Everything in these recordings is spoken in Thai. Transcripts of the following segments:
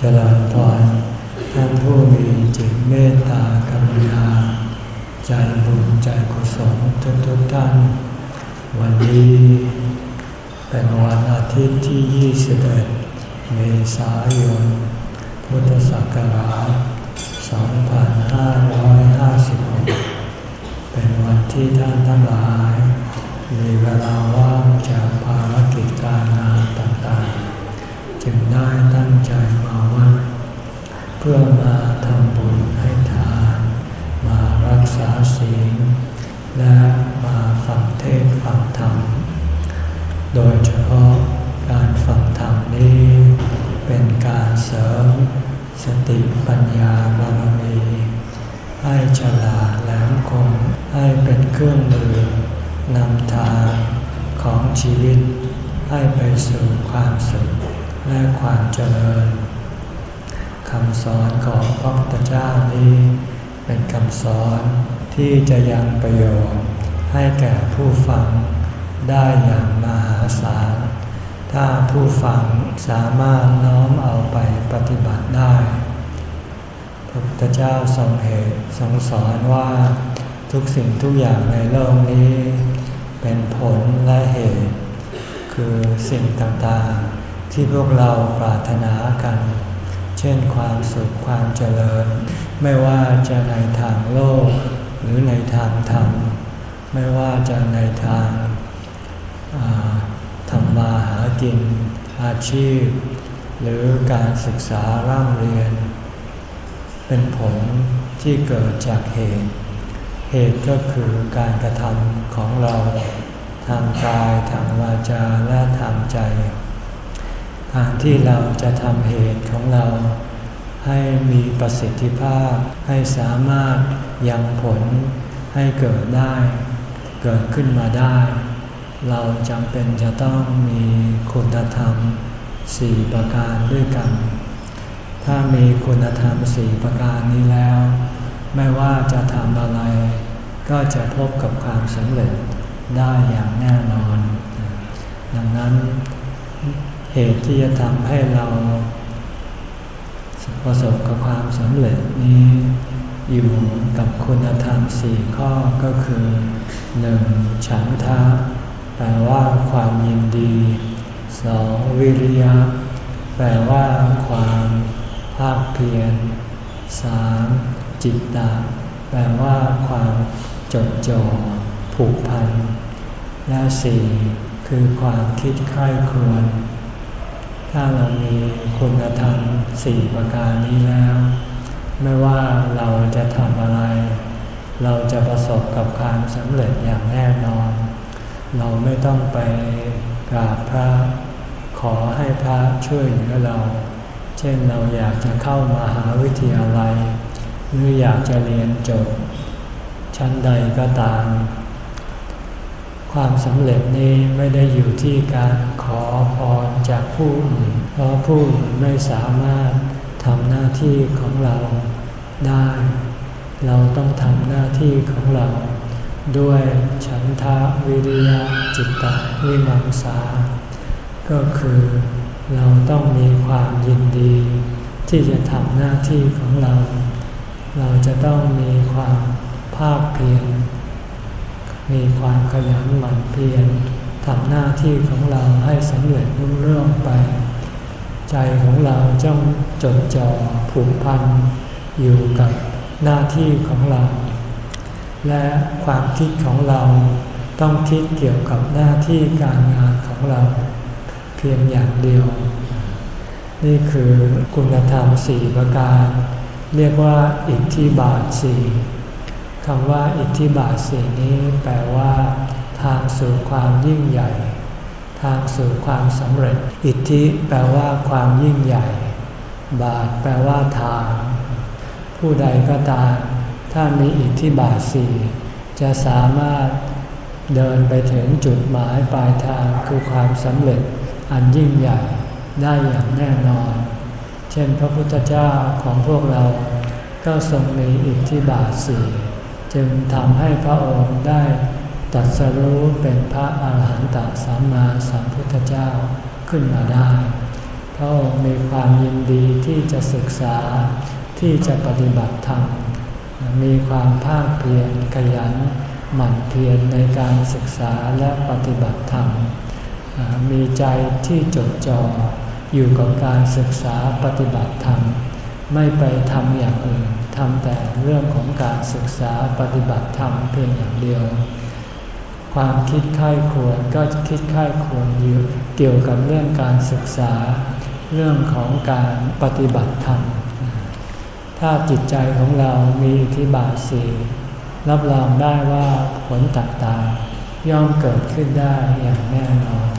เจริญพรท่านผู้มีจิตเมตตากรุณา ใจบุญใจกุศลทุกทุกท่าน วันนี้เป็นวันอาทิตย์ที่ 21 เมษายน พุทธศักราช 2556 เป็นวันที่ท่านทั้งหลาย มีเวลาว่างจากภารกิจการงานต่างๆ จึงได้ตั้งใจมาวัดเพื่อมาทำบุญให้ทาน มารักษาศีล และมาฟังเทศฟังธรรม โดยเฉพาะการฟังธรรมนี้ เป็นการเสริมสติปัญญาบารมีให้ฉลาดแหลมคมให้เป็นเครื่องมือนำทางของชีวิตให้ไปสู่ความสุข และความเจริญคำสอนของพระพุทธเจ้านี้ เป็นคำสอนที่จะยังประโยชน์ให้แก่ผู้ฟังได้อย่างมหาศาล ถ้าผู้ฟังสามารถน้อมเอาไปปฏิบัติได้ พระพุทธเจ้าทรงเหตุทรงสอนว่าทุกสิ่งทุกอย่างในโลกนี้ เป็นผลและเหตุ คือสิ่งต่างๆ ที่พวกเราปรารถนากัน เช่นความสุขความเจริญ ไม่ว่าจะในทางโลก หรือในทางธรรม ไม่ว่าจะในทางทำมาหากิน อาชีพ หรือการศึกษาร่ำเรียน เป็นผลที่เกิดจากเหตุ เหตุก็คือการกระทำของเราทางกายทางวาจาและทางใจ การที่เราจะทำเหตุของเรา ให้มีประสิทธิภาพ ให้สามารถยังผลให้เกิดได้ เกิดขึ้นมาได้ เราจำเป็นจะต้องมีคุณธรรมสี่ประการด้วยกัน ถ้ามีคุณธรรมสี่ประการนี้แล้ว ไม่ว่าจะทำอะไร ก็จะพบกับความสำเร็จได้อย่างแน่นอน ดังนั้น เหตุที่จะทำให้เราประสบกับความสำเร็จนี้ อยู่กับคุณธรรมสี่ข้อก็คือหนึ่งฉันทะแปลว่าความยินดีสองวิริยะ แปลว่าความภาคเพียรสามจิตตะแปลว่าความจดจ่อผูกพัน และสี่คือความคิดใคร่ควญ ถ้าเรามีคุณธรรมสี่ประการนี้แล้ว ไม่ว่าเราจะทำอะไร เราจะประสบกับความสำเร็จอย่างแน่นอน เราไม่ต้องไปกราบพระ ขอให้พระช่วยเหลือเรา เช่นเราอยากจะเข้ามาหาวิทยาลัย หรืออยากจะเรียนจบ ชั้นใดก็ตาม ความสำเร็จนี้ไม่ได้อยู่ที่การขอพรจากผู้อื่นเพราะผู้อื่นไม่สามารถทำหน้าที่ของเราได้ เราต้องทำหน้าที่ของเรา ด้วยฉันทะวิริยะจิตตะวิมังสา ก็คือเราต้องมีความยินดี ที่จะทำหน้าที่ของเรา เราจะต้องมีความภาคเพียร มีความขยันหมั่นเพียรทำหน้าที่ของเราให้สำเร็จรุ่งเรื่องไป ใจของเราจ้องจดจ่อผูกพันอยู่กับหน้าที่ของเรา และความคิดของเราต้องคิดเกี่ยวกับหน้าที่การงานของเรา เพียงอย่างเดียว นี่คือคุณธรรมสี่ประการ เรียกว่าอิทธิบาทสี่ คำว่าอิทธิบาทสีนี้แปลว่า ทางสู่ความยิ่งใหญ่ ทางสู่ความสำเร็จ อิทธิแปลว่าความยิ่งใหญ่ บาทแปลว่าทาง ผู้ใดก็ตาม ถ้ามีอิทธิบาทสีจะสามารถเดินไปถึงจุดหมายปลายทางคือความสำเร็จอันยิ่งใหญ่ได้อย่างแน่นอน เช่นพระพุทธเจ้าของพวกเราก็ทรงมีอิทธิบาทสี่ จึงทำให้พระองค์ได้ตัดสรู้เป็นพระอาหารหันตสัมมาสัมพุทธเจ้าขึ้นมาได้พพระองค์มีความยินดีที่จะศึกษาที่จะปฏิบัติธรรม มีความภาคเพียรขยัน หมั่นเพียรในการศึกษาและปฏิบัติธรรม มีใจที่จดจ่ออยู่กับการศึกษาปฏิบัติธรรม ไม่ไปทำอย่างอื่น ทำแต่เรื่องของการศึกษาปฏิบัติธรรมเพียงอย่างเดียว ความคิดค่ายควรก็คิดค่ายควรอยู่เกี่ยวกับเรื่องการศึกษา เรื่องของการปฏิบัติธรรม ถ้าจิตใจของเรามีอิทธิบาทสีรับรองได้ว่าผลต่างๆ ย่อมเกิดขึ้นได้อย่างแน่นอน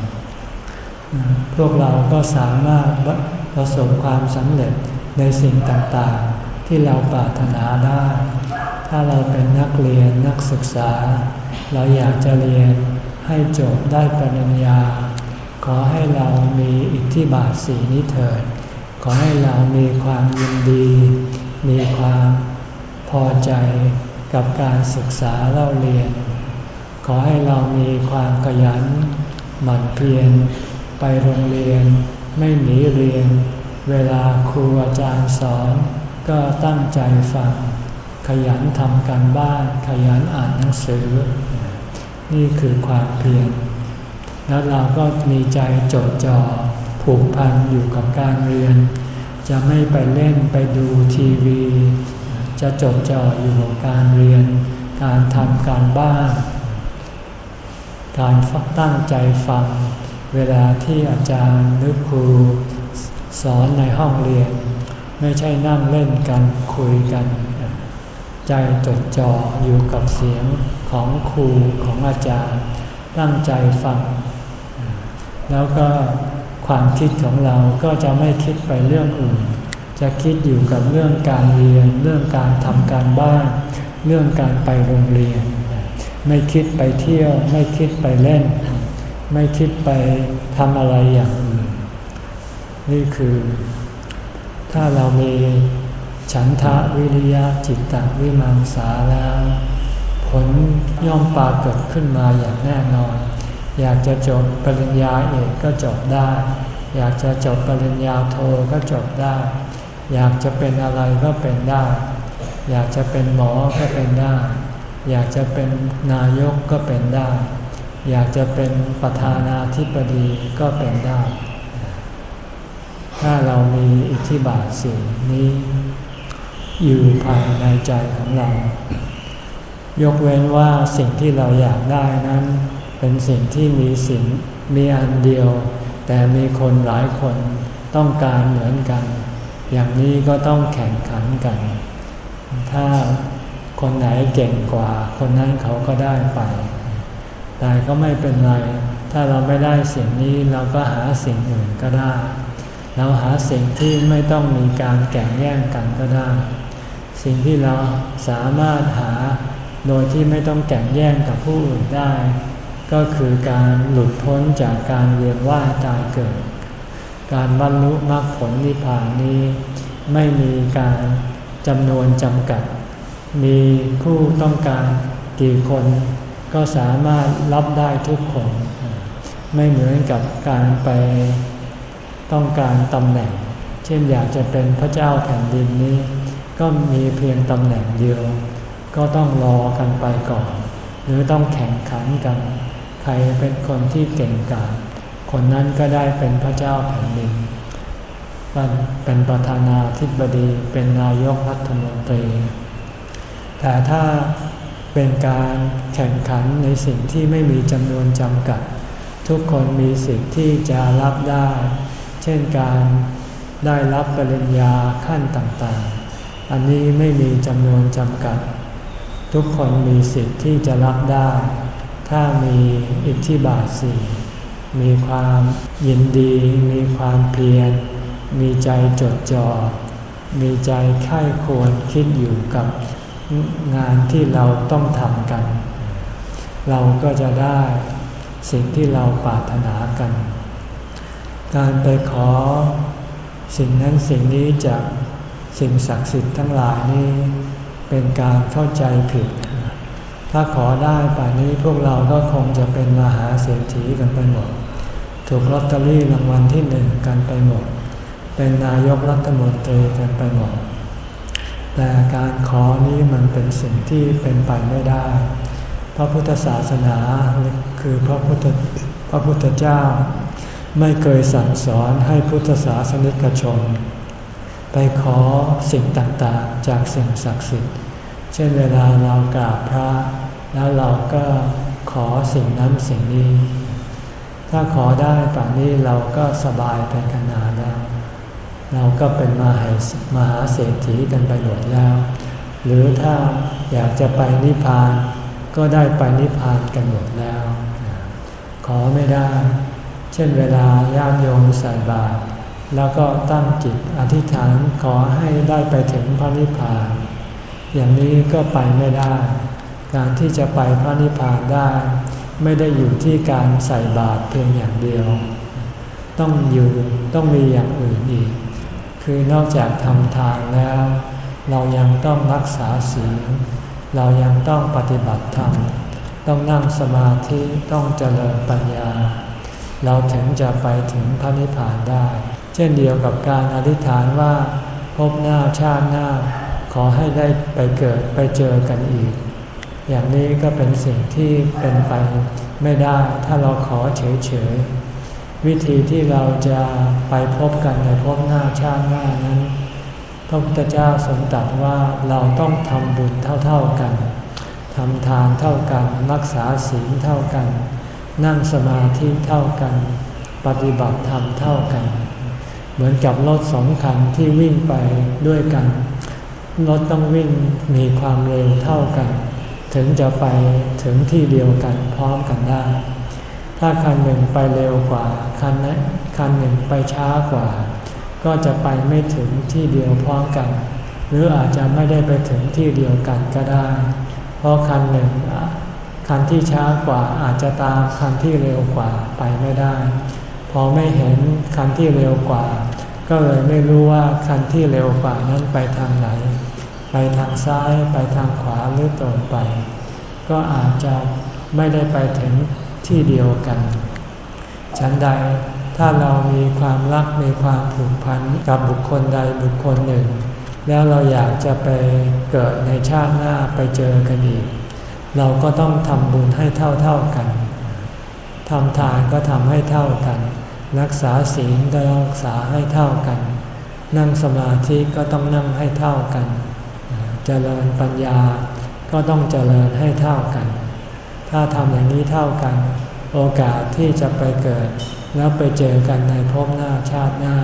พวกเราก็สามารถประสบความสำเร็จในสิ่งต่างๆ ที่เราปรารถนาได้ ถ้าเราเป็นนักเรียนนักศึกษา เราอยากจะเรียนให้จบได้ปริญญา ขอให้เรามีอิทธิบาทสีนี้เถิด ขอให้เรามีความยินดี มีความพอใจกับการศึกษาเล่าเรียน ขอให้เรามีความขยันหมั่นเพียรไปโรงเรียน ไม่หนีเรียน เวลาครูอาจารย์สอน ก็ตั้งใจฟัง ขยันทำการบ้าน ขยันอ่านหนังสือ นี่คือความเพียรแล้วเราก็มีใจจดจ่อผูกพันอยู่กับการเรียน จะไม่ไปเล่นไปดูทีวี จะจดจ่ออยู่กับการเรียน การทำการบ้าน การตั้งใจฟัง เวลาที่อาจารย์หรือครูสอนในห้องเรียน ไม่ใช่นั่งเล่นกันคุยกัน ใจจดจ่ออยู่กับเสียงของครูของอาจารย์ ตั้งใจฟัง แล้วก็ความคิดของเราก็จะไม่คิดไปเรื่องอื่น จะคิดอยู่กับเรื่องการเรียน เรื่องการทำการบ้าน เรื่องการไปโรงเรียน ไม่คิดไปเที่ยว ไม่คิดไปเล่น ไม่คิดไปทำอะไรอย่างอื่น นี่คือ ถ้าเรามีฉันทะวิริยะจิตตวิมังสาแล้ว ผลย่อมปรากฏขึ้นมาอย่างแน่นอน อยากจะจบปริญญาเอกก็จบได้ อยากจะจบปริญญาโทก็จบได้ อยากจะเป็นอะไรก็เป็นได้ อยากจะเป็นหมอก็เป็นได้ อยากจะเป็นนายกก็เป็นได้ อยากจะเป็นประธานาธิบดีก็เป็นได้ ถ้าเรามีอิทธิบาทสิ่งนี้ อยู่ภายในใจของเรา ยกเว้นว่าสิ่งที่เราอยากได้นั้น เป็นสิ่งที่มีสิ่งมีอันเดียว แต่มีคนหลายคนต้องการเหมือนกัน อย่างนี้ก็ต้องแข่งขันกัน ถ้าคนไหนเก่งกว่า คนนั้นเขาก็ได้ไป แต่ก็ไม่เป็นไร ถ้าเราไม่ได้สิ่งนี้เราก็หาสิ่งอื่นก็ได้ เราหาสิ่งที่ไม่ต้องมีการแข่งแย่งกันก็ได้ สิ่งที่เราสามารถหาโดยที่ไม่ต้องแข่งแย่งกับผู้อื่นได้ ก็คือการหลุดพ้นจากการเวียนว่ายตายเกิด การบรรลุมรรคผลนิพพานนี้ ไม่มีการจำนวนจำกัด มีผู้ต้องการกี่คนก็สามารถรับได้ทุกคน ไม่เหมือนกับการไป ต้องการตำแหน่ง เช่นอยากจะเป็นพระเจ้าแผ่นดินนี้ ก็มีเพียงตำแหน่งเดียว ก็ต้องรอกันไปก่อน หรือต้องแข่งขันกัน ใครเป็นคนที่เก่งกาจคนนั้นก็ได้เป็นพระเจ้าแผ่นดิน เป็นประธานาธิบดี เป็นนายกรัฐมนตรี แต่ถ้าเป็นการแข่งขันในสิ่งที่ไม่มีจำนวนจำกัด ทุกคนมีสิทธิ์ที่จะรับได้ เช่นการได้รับปริญญาขั้นต่างๆ อันนี้ไม่มีจำนวนจำกัด ทุกคนมีสิทธิ์ที่จะรับได้ ถ้ามีอิทธิบาทสี่มีความยินดี มีความเพียร มีใจจดจ่อ มีใจไข้ควรคิดอยู่กับงานที่เราต้องทำกัน เราก็จะได้สิ่งที่เราปรารถนากัน การไปขอสิ่งนั้นสิ่งนี้จากสิ่งศักดิ์สิทธิ์ทั้งหลายนี้เป็นการเข้าใจผิด ถ้าขอได้ป่านนี้พวกเราก็คงจะเป็นมหาเศรษฐีกันไปหมด ถูกลอตเตอรี่รางวัลที่หนึ่งกันไปหมด เป็นนายกรัฐมนตรีกันไปหมด แต่การขอนี้มันเป็นสิ่งที่เป็นไปไม่ได้ พระพุทธศาสนาคือพระพุทธพระพุทธเจ้า ไม่เคยสั่งสอนให้พุทธศาสนิกชน ไปขอสิ่งต่างๆ จากสิ่งศักดิ์สิทธิ์ เช่นเวลาเรากราบพระ แล้วเราก็ขอสิ่งนั้นสิ่งนี้ ถ้าขอได้ป่านนี้เราก็สบายไปขนาดแล้ว เราก็เป็นมหามหาเศรษฐีกันไปหมดแล้ว หรือถ้าอยากจะไปนิพพานก็ได้ไปนิพพานกันหมดแล้ว ขอไม่ได้ เช่นเวลาญาติโยมใส่บาตรแล้วก็ตั้งจิตอธิษฐานขอให้ได้ไปถึงพระนิพพาน อย่างนี้ก็ไปไม่ได้ การที่จะไปพระนิพพานได้ ไม่ได้อยู่ที่การใส่บาตรเพียงอย่างเดียว ต้องอยู่ต้องมีอย่างอื่นอีก คือนอกจากทำทานแล้ว เรายังต้องรักษาศีลเรายังต้องปฏิบัติธรรม ต้องนั่งสมาธิต้องเจริญปัญญา เราถึงจะไปถึงพระนิพพานได้ เช่นเดียวกับการอธิษฐานว่าพบหน้าชาติหน้า ขอให้ได้ไปเกิดไปเจอกันอีก อย่างนี้ก็เป็นสิ่งที่เป็นไปไม่ได้ถ้าเราขอเฉยๆวิธีที่เราจะไปพบกันในพบหน้าชาติหน้านั้นพระพุทธเจ้าทรงตรัสว่าเราต้องทำบุญเท่าๆกันทำทานเท่ากัน รักษาศีลเท่ากัน นั่งสมาธิเท่ากัน ปฏิบัติธรรมเท่ากัน เหมือนกับรถสองคันที่วิ่งไปด้วยกัน รถต้องวิ่งมีความเร็วเท่ากัน ถึงจะไปถึงที่เดียวกันพร้อมกันได้ ถ้าคันหนึ่งไปเร็วกว่าคันนั้นคันหนึ่งไปช้ากว่า ก็จะไปไม่ถึงที่เดียวพร้อมกัน หรืออาจจะไม่ได้ไปถึงที่เดียวกันก็ได้ เพราะคันหนึ่ง คันที่ช้ากว่าอาจจะตามคันที่เร็วกว่าไปไม่ได้ พอไม่เห็นคันที่เร็วกว่า ก็เลยไม่รู้ว่าคันที่เร็วกว่านั้นไปทางไหน ไปทางซ้ายไปทางขวาหรือตรงไป ก็อาจจะไม่ได้ไปถึงที่เดียวกัน ฉันใดถ้าเรามีความรักมีความผูกพันกับบุคคลใดบุคคลหนึ่ง แล้วเราอยากจะไปเกิดในชาติหน้าไปเจอกันอีก เราก็ต้องทำบุญให้เท่าเท่ากันทำทานก็ทำให้เท่ากัน รักษาศีลก็รักษาให้เท่ากัน นั่งสมาธิก็ต้องนั่งให้เท่ากัน เจริญปัญญาก็ต้องเจริญให้เท่ากัน ถ้าทำอย่างนี้เท่ากัน โอกาสที่จะไปเกิด แล้วไปเจอกันในภพหน้าชาติหน้า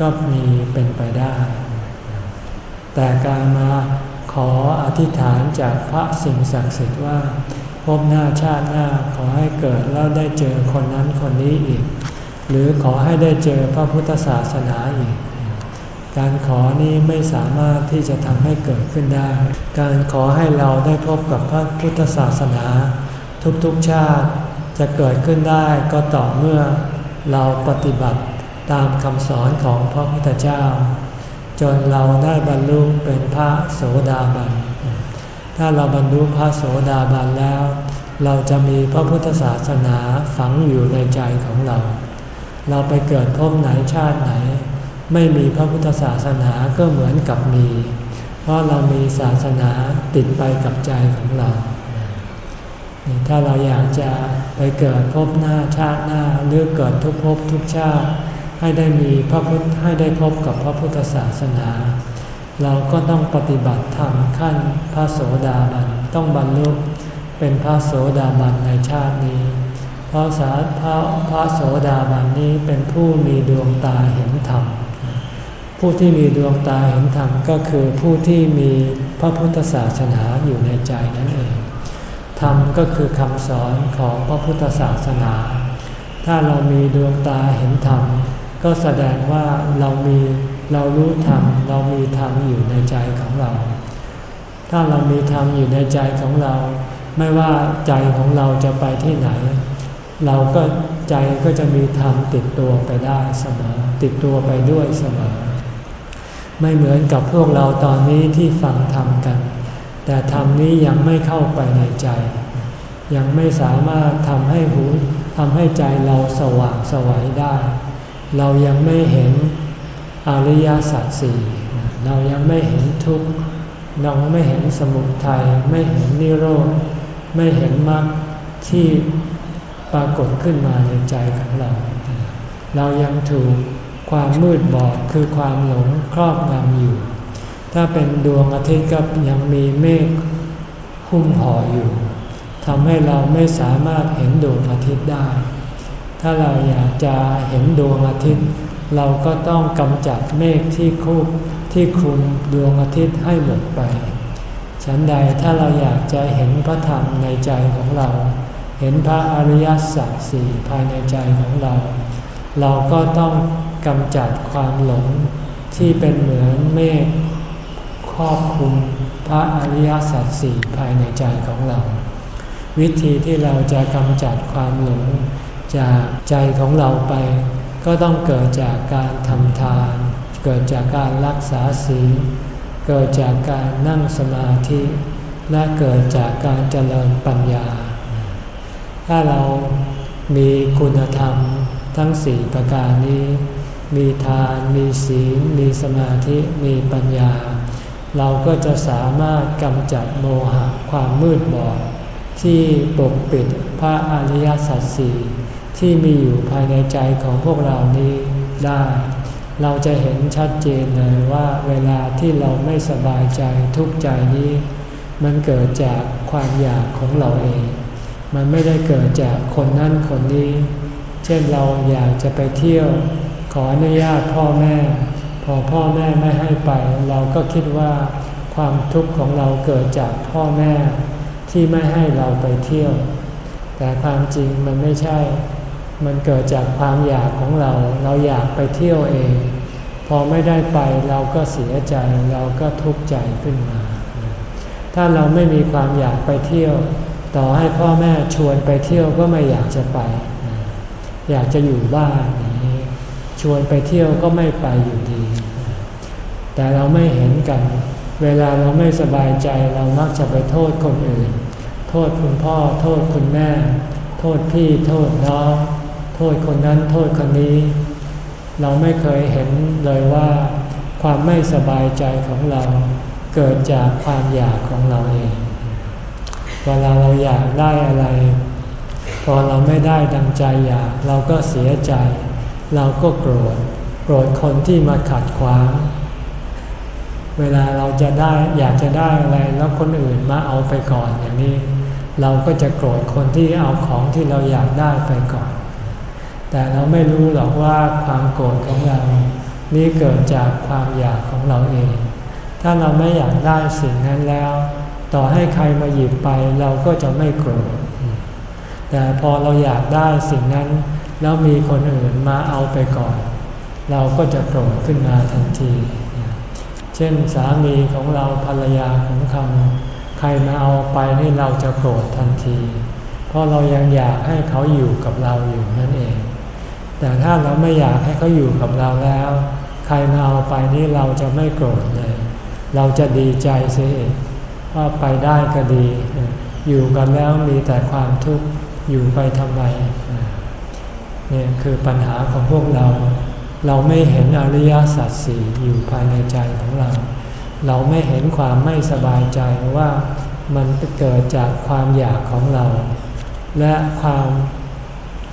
ก็มีเป็นไปได้ แต่การมา ออธิษฐานจากพระสิ่งศักดิ์สิทธิ์ว่าภพหน้าชาติหน้าขอให้เกิดแล้วได้เจอคนนั้นคนนี้อีก หรือขอให้ได้เจอพระพุทธศาสนาอีก การขอนี้ไม่สามารถที่จะทำให้เกิดขึ้นได้ การขอให้เราได้พบกับพระพุทธศาสนา ทุกๆชาติจะเกิดขึ้นได้ก็ต่อเมื่อเราปฏิบัติตามคำสอนของพระพุทธเจ้า จนเราได้บรรลุเป็นพระโสดาบัน ถ้าเราบรรลุพระโสดาบันแล้ว เราจะมีพระพุทธศาสนาฝังอยู่ในใจของเรา เราไปเกิดภพไหนชาติไหน ไม่มีพระพุทธศาสนาก็เหมือนกับมี เพราะเรามีศาสนาติดไปกับใจของเรา ถ้าเราอยากจะไปเกิดภพหน้าชาติหน้าหรือเกิดทุกภพทุกชาติ ให้ได้มีพระพุทธให้ได้พบกับพระพุทธศาสนา เราก็ต้องปฏิบัติธรรมขั้นพระโสดาบันต้องบรรลุเป็นพระโสดาบันในชาตินี้ เพราะสาพระพระโสดาบันนี้เป็นผู้มีดวงตาเห็นธรรม ผู้ที่มีดวงตาเห็นธรรมก็คือผู้ที่มีพระพุทธศาสนาอยู่ในใจนั่นเองธรรมก็คือคำสอนของพระพุทธศาสนา ถ้าเรามีดวงตาเห็นธรรม ก็แสดงว่าเรามีเรารู้ธรรมเรามีธรรมอยู่ในใจของเรา ถ้าเรามีธรรมอยู่ในใจของเรา ไม่ว่าใจของเราจะไปที่ไหน เราก็ใจก็จะมีธรรมติดตัวไปได้เสมอ ติดตัวไปด้วยเสมอ ไม่เหมือนกับพวกเราตอนนี้ที่ฟังธรรมกัน แต่ธรรมนี้ยังไม่เข้าไปในใจ ยังไม่สามารถทำให้หูทำให้ใจเราสว่างสวัยได้ เรายังไม่เห็นอริยสัจสี่เรายังไม่เห็นทุกข์เราไม่เห็นสมุทัยไม่เห็นนิโรธไม่เห็นมรรคที่ปรากฏขึ้นมาในใจของเรา เรายังถูกความมืดบอดคือความหลงครอบงำอยู่ ถ้าเป็นดวงอาทิตย์ก็ยังมีเมฆหุ้มห่ออยู่ทำให้เราไม่สามารถเห็นดวงอาทิตย์ได้ ถ้าเราอยากจะเห็นดวงอาทิตย์ เราก็ต้องกำจัดเมฆที่คุบที่คลุมดวงอาทิตย์ให้หมดไป ฉันใดถ้าเราอยากจะเห็นพระธรรมในใจของเรา เห็นพระอริยสัจสี่ภายในใจของเรา เราก็ต้องกำจัดความหลงที่เป็นเหมือนเมฆครอบคลุมพระอริยสัจสี่ภายในใจของเรา วิธีที่เราจะกำจัดความหลง จากใจของเราไป ก็ต้องเกิดจากการทำทาน เกิดจากการรักษาศีลเกิดจากการนั่งสมาธิ และเกิดจากการเจริญปัญญา ถ้าเรามีคุณธรรมทั้งสี่ประการนี้ มีทาน มีศีล มีสมาธิ มีปัญญา เราก็จะสามารถกำจัดโมหะความมืดบอดที่ปกปิดพระอริยสัจสี่ ที่มีอยู่ภายในใจของพวกเรานี้ได้ เราจะเห็นชัดเจนเลยว่าเวลาที่เราไม่สบายใจทุกข์ใจนี้ มันเกิดจากความอยากของเราเอง มันไม่ได้เกิดจากคนนั้นคนนี้ เช่นเราอยากจะไปเที่ยว ขออนุญาตพ่อแม่ พอพ่อแม่ไม่ให้ไป เราก็คิดว่าความทุกข์ของเราเกิดจากพ่อแม่ที่ไม่ให้เราไปเที่ยว แต่ความจริงมันไม่ใช่ มันเกิดจากความอยากของเรา เราอยากไปเที่ยวเอง พอไม่ได้ไปเราก็เสียใจเราก็ทุกข์ใจขึ้นมา ถ้าเราไม่มีความอยากไปเที่ยว ต่อให้พ่อแม่ชวนไปเที่ยวก็ไม่อยากจะไป อยากจะอยู่บ้านนี้ชวนไปเที่ยวก็ไม่ไปอยู่ดี แต่เราไม่เห็นกัน เวลาเราไม่สบายใจเรามักจะไปโทษคนอื่น โทษคุณพ่อ โทษคุณแม่ โทษพี่โทษน้อง โทษคนนั้นโทษคนนี้ เราไม่เคยเห็นเลยว่า ความไม่สบายใจของเราเกิดจากความอยากของเราเองเวลาเราอยากได้อะไร พอเราไม่ได้ดังใจอยากเราก็เสียใจ เราก็โกรธโกรธคนที่มาขัดขวางเวลาเราจะได้อยากจะได้อะไรแล้วคนอื่นมาเอาไปก่อนอย่างนี้ เราก็จะโกรธคนที่เอาของที่เราอยากได้ไปก่อน แต่เราไม่รู้หรอกว่าความโกรธของเรา นี่เกิดจากความอยากของเราเอง ถ้าเราไม่อยากได้สิ่งนั้นแล้ว ต่อให้ใครมาหยิบไปเราก็จะไม่โกรธ แต่พอเราอยากได้สิ่งนั้น แล้วมีคนอื่นมาเอาไปก่อน เราก็จะโกรธขึ้นมาทันที เช่นสามีของเราภรรยาของเขาใครมาเอาไปนี่เราจะโกรธทันที เพราะเรายังอยากให้เขาอยู่กับเราอยู่นั่นเอง แต่ถ้าเราไม่อยากให้เขาอยู่กับเราแล้ว ใครมาเอาไปนี่เราจะไม่โกรธเลย เราจะดีใจเสียว่าไปได้ก็ดี อยู่กันแล้วมีแต่ความทุกข์อยู่ไปทำไมเนี่ยคือปัญหาของพวกเรา เราไม่เห็นอริยสัจสี่อยู่ภายในใจของเรา เราไม่เห็นความไม่สบายใจว่ามันเกิดจากความอยากของเรา และความ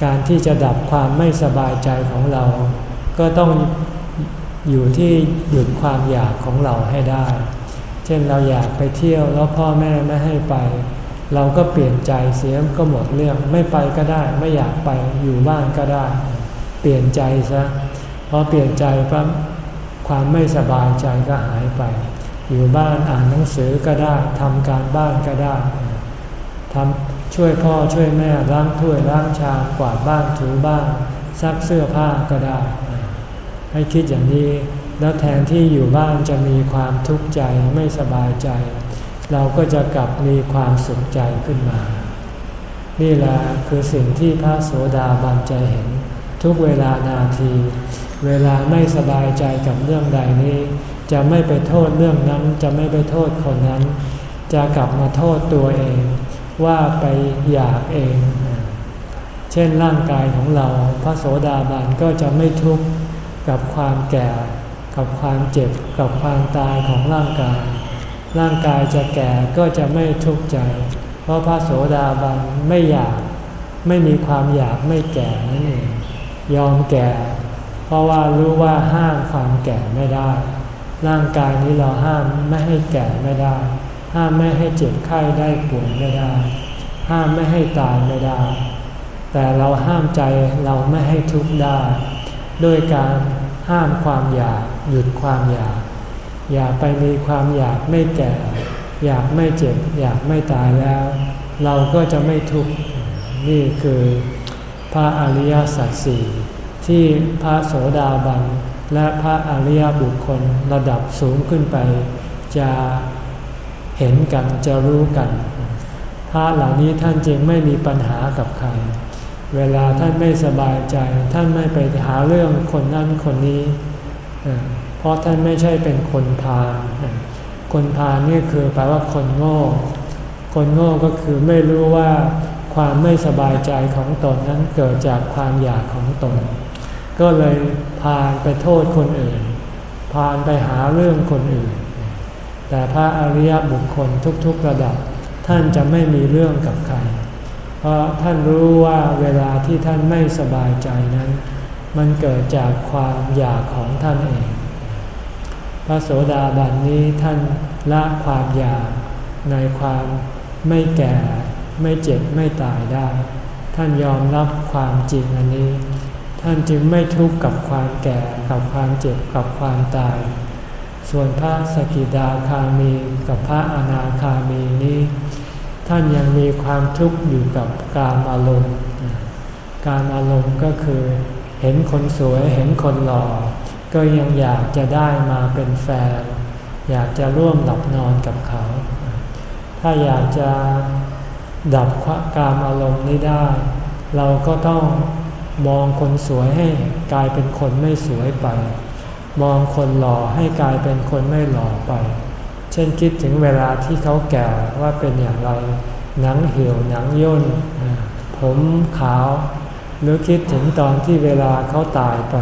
การที่จะดับความไม่สบายใจของเรา ก็ต้องอยู่ที่หยุดความอยากของเราให้ได้ เช่นเราอยากไปเที่ยวแล้วพ่อแม่ไม่ให้ไป เราก็เปลี่ยนใจเสียก็หมดเรื่องไม่ไปก็ได้ ไม่อยากไปอยู่บ้านก็ได้ เปลี่ยนใจซะพอเปลี่ยนใจปั๊บความไม่สบายใจก็หายไป อยู่บ้านอ่านหนังสือก็ได้ทำการบ้านก็ได้ทำ ช่วยพ่อช่วยแม่ล้างถ้วยล้างชามกวาดบ้านถูบ้านซักเสื้อผ้าก็ได้ ให้คิดอย่างนี้ แล้วแทนที่อยู่บ้านจะมีความทุกข์ใจไม่สบายใจ เราก็จะกลับมีความสุขใจขึ้นมา นี่แหละคือสิ่งที่พระโสดาบันใจเห็น ทุกเวลานาที เวลาไม่สบายใจกับเรื่องใดนี้ จะไม่ไปโทษเรื่องนั้นจะไม่ไปโทษคนนั้น จะกลับมาโทษตัวเอง ว่าไปอยากเอง เช่นร่างกายของเราพระโสดาบันก็จะไม่ทุกข์กับความแก่ กับความเจ็บ กับความตายของร่างกาย ร่างกายจะแก่ก็จะไม่ทุกข์ใจ เพราะพระโสดาบันไม่อยาก ไม่มีความอยากไม่แก่นั่นเอง ยอมแก่ เพราะว่ารู้ว่าห้ามความแก่ไม่ได้ ร่างกายนี้เราห้ามไม่ให้แก่ไม่ได้ ห้ามไม่ให้เจ็บไข้ได้ป่วยไม่ได้ ห้ามไม่ให้ตายไม่ได้ แต่เราห้ามใจเราไม่ให้ทุกข์ได้ ด้วยการห้ามความอยากหยุดความอยาก อยากไปมีความอยากไม่แก่ อยากไม่เจ็บ อยากไม่ตายแล้ว เราก็จะไม่ทุกข์นี่คือพระอริยสัจสี่ที่พระโสดาบันและพระอริยบุคคลระดับสูงขึ้นไป จะ เห็นกันจะรู้กันพระเหล่านี้ท่านจึงไม่มีปัญหากับใคร เวลาท่านไม่สบายใจ ท่านไม่ไปหาเรื่องคนนั้นคนนี้ เพราะท่านไม่ใช่เป็นคนพาลคนพาลนี่คือแปลว่าคนโง่ คนโง่ก็คือไม่รู้ว่าความไม่สบายใจของตนนั้นเกิดจากความอยากของตน ก็เลยพาลไปโทษคนอื่น พาลไปหาเรื่องคนอื่น แต่พระอริยบุคคลทุกๆระดับ ท่านจะไม่มีเรื่องกับใคร เพราะท่านรู้ว่าเวลาที่ท่านไม่สบายใจนั้น มันเกิดจากความอยากของท่านเอง พระโสดาบันนี้ท่านละความอยากในความไม่แก่ไม่เจ็บไม่ตายได้ ท่านยอมรับความจริงอันนี้ ท่านจึงไม่ทุกข์กับความแก่กับความเจ็บกับความตาย ส่วนพระสกิดาคามีกับพระอนาคามีนี้ ท่านยังมีความทุกข์อยู่กับการอารมณ์ การอารมณ์ก็คือเห็นคนสวยเห็นคนหล่อ ก็ยังอยากจะได้มาเป็นแฟน อยากจะร่วมหลับนอนกับเขา ถ้าอยากจะดับการอารมณ์นี้ได้ เราก็ต้องมองคนสวยให้กลายเป็นคนไม่สวยไป มองคนหล่อให้กลายเป็นคนไม่หล่อไป เช่นคิดถึงเวลาที่เขาแก่ว่าเป็นอย่างไร หนังเหี่ยวหนังย่น ผมขาว หรือคิดถึงตอนที่เวลาเขาตายไป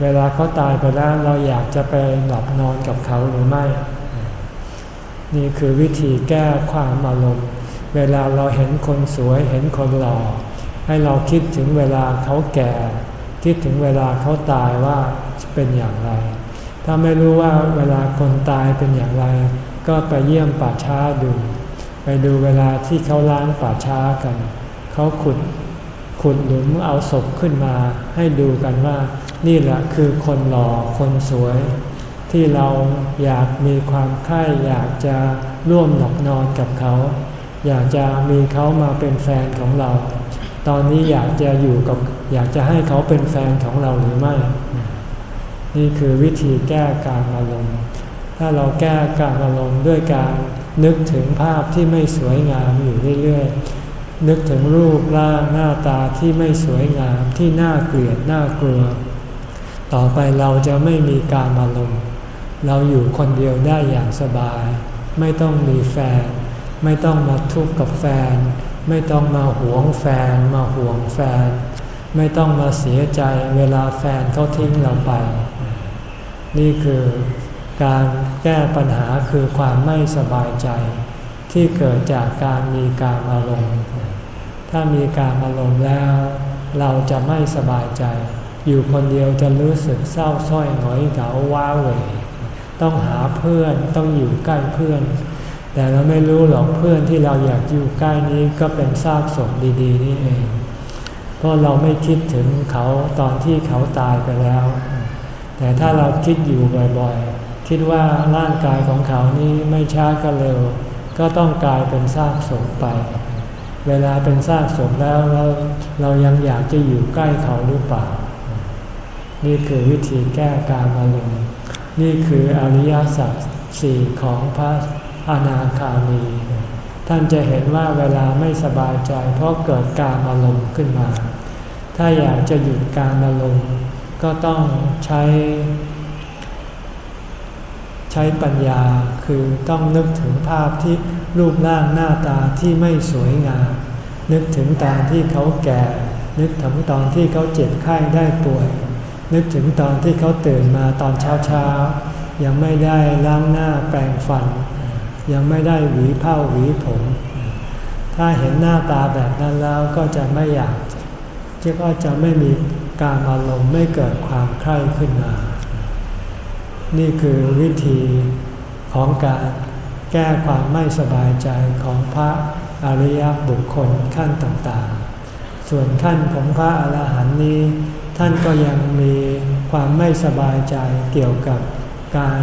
เวลาเขาตายไปแล้วเราอยากจะไปหลับนอนกับเขาหรือไม่ นี่คือวิธีแก้ความอารมณ์ เวลาเราเห็นคนสวยเห็นคนหล่อ ให้เราคิดถึงเวลาเขาแก่ คิดถึงเวลาเขาตายว่าเป็นอย่างไร ถ้าไม่รู้ว่าเวลาคนตายเป็นอย่างไร ก็ไปเยี่ยมป่าช้าดู ไปดูเวลาที่เขาล้างป่าช้ากัน เขาขุดขุดหลุมเอาศพขึ้นมา ให้ดูกันว่า นี่แหละคือคนหล่อคนสวย ที่เราอยากมีความใคร่อยากจะร่วมหลับนอนกับเขา อยากจะมีเขามาเป็นแฟนของเรา ตอนนี้อยากจะอยู่กับ อยากจะให้เขาเป็นแฟนของเราหรือไม่ นี่คือวิธีแก้การอารมณ์ถ้าเราแก้การอารมณ์ด้วยการนึกถึงภาพที่ไม่สวยงามอยู่เรื่อยๆ นึกถึงรูปร่างหน้าตาที่ไม่สวยงามที่น่าเกลียดน่ากลัว ต่อไปเราจะไม่มีการอารมณ์เราอยู่คนเดียวได้อย่างสบาย ไม่ต้องมีแฟน ไม่ต้องมาทุกข์กับแฟน ไม่ต้องมาหวงแฟนมาห่วงแฟน ไม่ต้องมาเสียใจเวลาแฟนเขาทิ้งเราไป นี่คือการแก้ปัญหาคือความไม่สบายใจ ที่เกิดจากการมีการอารมณ์ ถ้ามีการอารมณ์แล้ว เราจะไม่สบายใจ อยู่คนเดียวจะรู้สึกเศร้าส้อยหงอยเหงาว้าเหวต้องหาเพื่อนต้องอยู่ใกล้เพื่อน แต่เราไม่รู้หรอกเพื่อนที่เราอยากอยู่ใกล้นี้ก็เป็นซากศพดีๆนี่เอง เพราะเราไม่คิดถึงเขาตอนที่เขาตายไปแล้ว แต่ถ้าเราคิดอยู่บ่อยๆ คิดว่าร่างกายของเขานี้ไม่ช้าก็เร็ว ก็ต้องกลายเป็นซากศพไป เวลาเป็นซากศพแล้วเราเรายังอยากจะอยู่ใกล้เขาหรือเปล่า นี่คือวิธีแก้การอารมณ์นี่คืออริยสัจสี่ของพระ อนาคามี ท่านจะเห็นว่าเวลาไม่สบายใจ เพราะเกิดการอารมณ์ขึ้นมา ถ้าอยากจะหยุดการอารมณ์ก็ต้องใช้ ใช้ปัญญาคือต้องนึกถึงภาพที่รูปร่างหน้าตาที่ไม่สวยงาม นึกถึงตอนที่เขาแก่ นึกถึงตอนที่เขาเจ็บไข้ได้ป่วย นึกถึงตอนที่เขาตื่นมาตอนเช้าเช้ายังไม่ได้ล้างหน้าแปรงฟัน ยังไม่ได้หวีเผ้าหวีผม ถ้าเห็นหน้าตาแบบนั้นแล้วก็จะไม่อยากก็จะไม่มีการอารมณ์ไม่เกิดความใคร่ขึ้นมา นี่คือวิธีของการแก้ความไม่สบายใจของพระอริยบุคคลขั้นต่างๆ ส่วนขั้นของพระอรหันต์นี้ ท่านก็ยังมีความไม่สบายใจเกี่ยวกับการ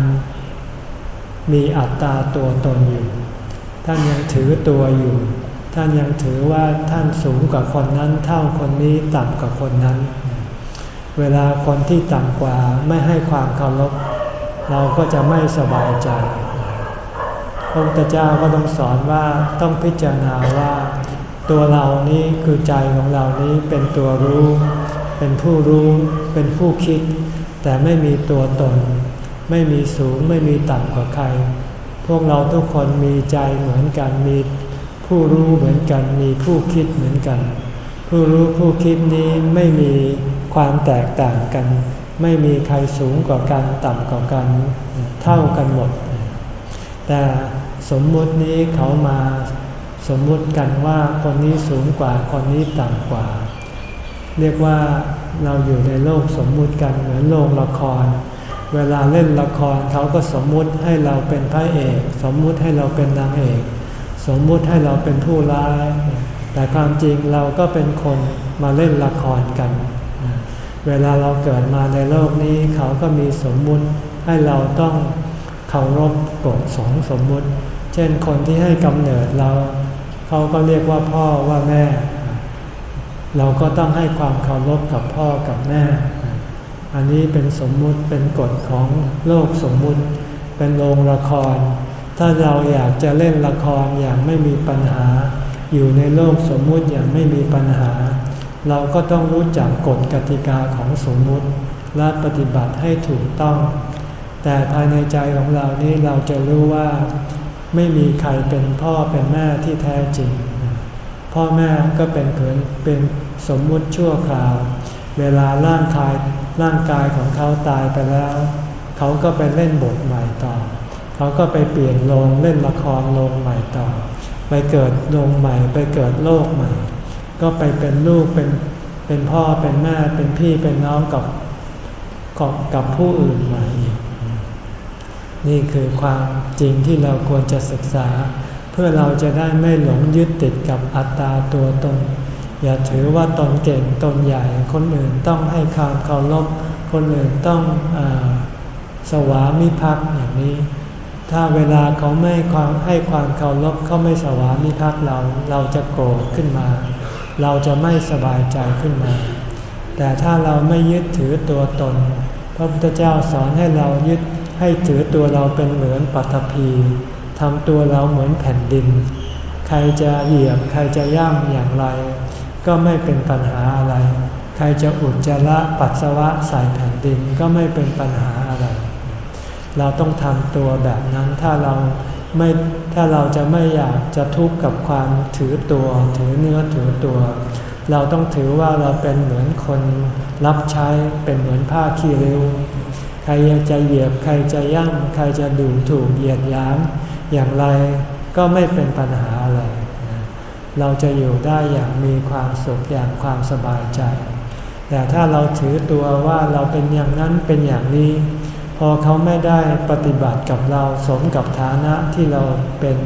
มีอัตตาตัวตนอยู่ ท่านยังถือตัวอยู่ ท่านยังถือว่าท่านสูงกว่าคนนั้น เท่าคนนี้ต่ำกว่าคนนั้น เวลาคนที่ต่ำกว่าไม่ให้ความเคารพเราก็จะไม่สบายใจพระพุทธเจ้าก็ต้องสอนว่าต้องพิจารณาว่า ตัวเรานี้คือใจของเรานี้เป็นตัวรู้ เป็นผู้รู้ เป็นผู้คิด แต่ไม่มีตัวตน ไม่มีสูงไม่มีต่ำกว่าใคร พวกเราทุกคนมีใจเหมือนกันมีผู้รู้เหมือนกันมีผู้คิดเหมือนกัน ผู้รู้ผู้คิดนี้ไม่มีความแตกต่างกัน ไม่มีใครสูงกว่ากันต่ำกว่ากันเท่ากันหมด แต่สมมุตินี้เขามาสมมุติกันว่าคนนี้สูงกว่าคนนี้ต่ำกว่า เรียกว่าเราอยู่ในโลกสมมุติกันเหมือนโลกละคร เวลาเล่นละครเขาก็สมมุติให้เราเป็นพระเอก สมมุติให้เราเป็นนางเอก สมมุติให้เราเป็นผู้ร้าย แต่ความจริงเราก็เป็นคนมาเล่นละครกัน เวลาเราเกิดมาในโลกนี้เขาก็มีสมมุติให้เราต้องเคารพกฎสองสมมุติ เช่นคนที่ให้กำเนิดเรา เขาก็เรียกว่าพ่อว่าแม่ เราก็ต้องให้ความเคารพกับพ่อกับแม่ อันนี้เป็นสมมุติเป็นกฎของโลกสมมุติ เป็นโรงละคร ถ้าเราอยากจะเล่นละครอย่างไม่มีปัญหา อยู่ในโลกสมมุติอย่างไม่มีปัญหา เราก็ต้องรู้จักกฎกติกาของสมมุติ และปฏิบัติให้ถูกต้อง แต่ภายในใจของเรานี้เราจะรู้ว่า ไม่มีใครเป็นพ่อเป็นแม่ที่แท้จริง พ่อแม่ก็เป็นเพียงเป็นสมมุติชั่วคราว เวลาร่างกายร่างกายของเขาตายไปแล้ว เขาก็ไปเล่นบทใหม่ต่อ เขาก็ไปเปลี่ยนโรงเล่นละครโรงใหม่ต่อ ไปเกิดโรงใหม่ ไปเกิดโลกใหม่ ก็ไปเป็นลูกเป็นเป็นพ่อเป็นแม่เป็นพี่เป็นน้องกับกับกับผู้อื่นใหม่อีกนี่คือความจริงที่เราควรจะศึกษา เพื่อเราจะได้ไม่หลงยึดติดกับอัตตาตัวตน อย่าถือว่าตนเก่งตนใหญ่ คนอื่นต้องให้ความเคารพ คนอื่นต้องอสวามิภักดิ์อย่างนี้ ถ้าเวลาเขาไม่ความให้ความเคารพเขาไม่สวามิภักดิ์เรา เราจะโกรธขึ้นมา เราจะไม่สบายใจขึ้นมา แต่ถ้าเราไม่ยึดถือตัวตน พระพุทธเจ้าสอนให้เรายึดให้ถือตัวเราเป็นเหมือนปัตภีทำตัวเราเหมือนแผ่นดิน ใครจะเหยียบใครจะย่ำอย่างไร ก็ไม่เป็นปัญหาอะไร ใครจะอุจจาระปัสสาวะใส่แผ่นดินก็ไม่เป็นปัญหาอะไร เราต้องทำตัวแบบนั้นถ้าเราไม่ถ้าเราจะไม่อยากจะทุกข์กับความถือตัว ถือเนื้อถือตัว เราต้องถือว่าเราเป็นเหมือนคนรับใช้เป็นเหมือนผ้าขี้ริ้วใครจะเหยียบใครจะย่ำใครจะดูถูกเหยียดย้ำอย่างไรก็ไม่เป็นปัญหา เราจะอยู่ได้อย่างมีความสุขอย่างความสบายใจ แต่ถ้าเราถือตัวว่าเราเป็นอย่างนั้นเป็นอย่างนี้ พอเขาไม่ได้ปฏิบัติกับเราสมกับฐานะที่เราเป็น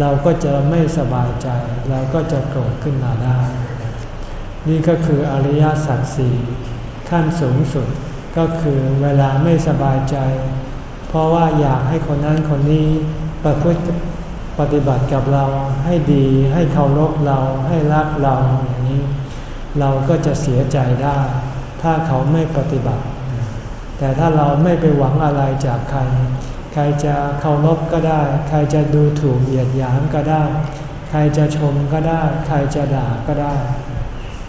เราก็จะไม่สบายใจ เราก็จะโกรธขึ้นมาได้ นี่ก็คืออริยสัจสี่ขั้นสูงสุดก็คือเวลาไม่สบายใจ เพราะว่าอยากให้คนนั้นคนนี้ประพฤติ ปฏิบัติกับเราให้ดีให้เคารพเราให้รักเราอย่างนี้ เราก็จะเสียใจได้ ถ้าเขาไม่ปฏิบัติ แต่ถ้าเราไม่ไปหวังอะไรจากใคร ใครจะเคารพก็ได้ ใครจะดูถูกเหยียดหยามก็ได้ ใครจะชมก็ได้ ใครจะด่าก็ได้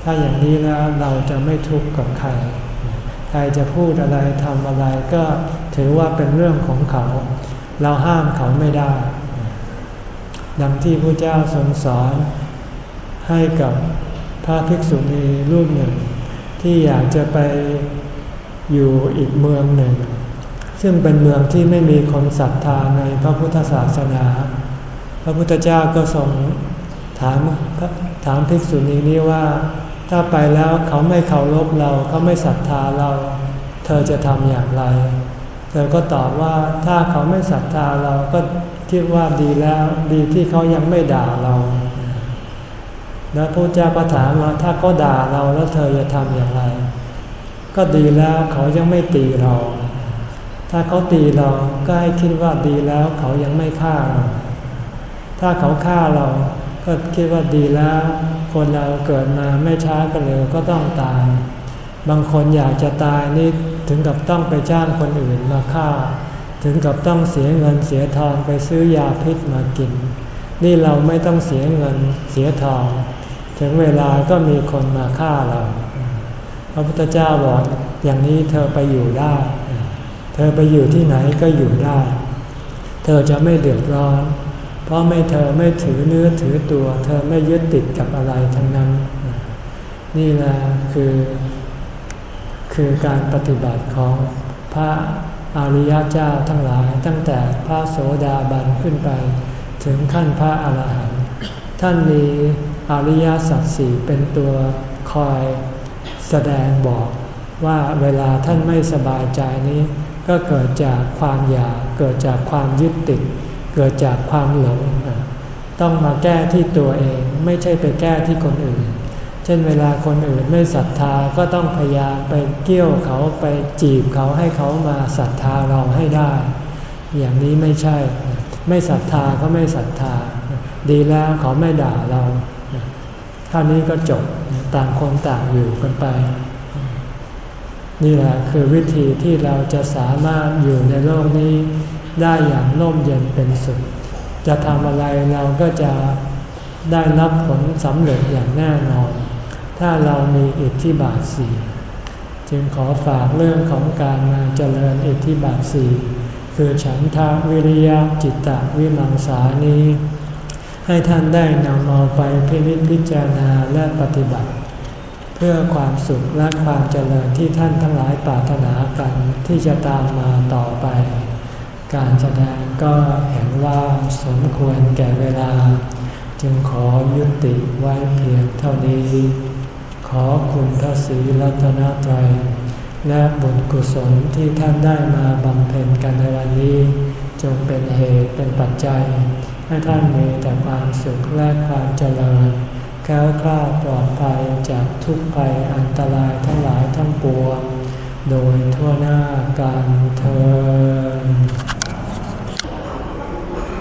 ถ้าอย่างนี้แล้วเราจะไม่ทุกข์กับใคร ใครจะพูดอะไรทำอะไรก็ถือว่าเป็นเรื่องของเขา เราห้ามเขาไม่ได้ ดังที่พระเจ้าทรงสอนให้กับพระภิกษุณีรูปหนึ่ง ที่อยากจะไปอยู่อีกเมืองหนึ่ง ซึ่งเป็นเมืองที่ไม่มีคนศรัทธาในพระพุทธศาสนา พระพุทธเจ้าก็ทรงถามถามภิกษุณีนี้ว่า ถ้าไปแล้วเขาไม่เคารพเราเขาไม่ศรัทธาเรา เธอจะทำอย่างไร เธอก็ตอบว่าถ้าเขาไม่ศรัทธาเราก็ คิดว่าดีแล้ว ดีที่เขายังไม่ด่าเราแล้วพระเจ้าก็ถามว่าถ้าเขาด่าเราแล้วเธอจะทำอย่างไร ก็ดีแล้วเขายังไม่ตีเรา ถ้าเขาตีเราก็ให้คิดว่าดีแล้วเขายังไม่ฆ่าเราถ้าเขาฆ่าเราก็คิดว่าดีแล้ว คนเราเกิดมาไม่ช้าก็เร็วก็ต้องตาย บางคนอยากจะตายนี่ถึงกับต้องไปจ้างคนอื่นมาฆ่า ถึงกับต้องเสียเงินเสียทองไปซื้อยาพิษมากิน นี่เราไม่ต้องเสียเงินเสียทอง ถึงเวลาก็มีคนมาฆ่าเรา พระพุทธเจ้าบอกอย่างนี้เธอไปอยู่ได้ เธอไปอยู่ที่ไหนก็อยู่ได้ เธอจะไม่เดือดร้อน เพราะไม่เธอไม่ถือเนื้อถือตัว เธอไม่ยึดติดกับอะไรทั้งนั้น นี่แหละคือ คือการปฏิบัติของพระ อริยเจ้าทั้งหลายตั้งแต่พระโสดาบันขึ้นไป ถึงขั้นพระอรหันต์ท่านมีอริยสัจสี่เป็นตัวคอยแสดงบอกว่าเวลาท่านไม่สบายใจนี้ ก็เกิดจากความอยากเกิดจากความยึดติด เกิดจากความหลง ต้องมาแก้ที่ตัวเองไม่ใช่ไปแก้ที่คนอื่น เช่นเวลาคนอื่นไม่ศรัทธาก็ต้องพยายามไปเกี่ยวเขาไปจีบเขาให้เขามาศรัทธาเราให้ได้ อย่างนี้ไม่ใช่ ไม่ศรัทธาก็ไม่ศรัทธา ดีแล้วเขาไม่ด่าเราท่านี้ก็จบต่างคนต่างอยู่กันไป นี่แหละคือวิธีที่เราจะสามารถอยู่ในโลกนี้ได้อย่างร่มเย็นเป็นสุข จะทำอะไรเราก็จะได้รับผลสำเร็จอย่างแน่นอน ถ้าเรามีอิทธิบาทสี่จึงขอฝากเรื่องของการมาเจริญอิทธิบาทสี่คือฉันทาวิริยะจิตตวิมังสานี้ ให้ท่านได้นำเอาไปพิจิตพิจารณาและปฏิบัติ เพื่อความสุขและความเจริญที่ท่านทั้งหลายปรารถนากันที่จะตามมาต่อไปการแสดงก็เห็นว่าสมควรแก่เวลา จึงขอยุติไว้เพียงเท่านี้ อคุณทศีรัตนตรัย และบุญกุศลที่ท่านได้มาบำเพ็ญกันในวันนี้ จงเป็นเหตุเป็นปัจจัย ให้ท่านมีแต่ความสุขและความเจริญแก้วกล้าปลอดภัยจากทุกภัยอันตรายทั้งหลายทั้งปวง โดยทั่วหน้ากันเธอ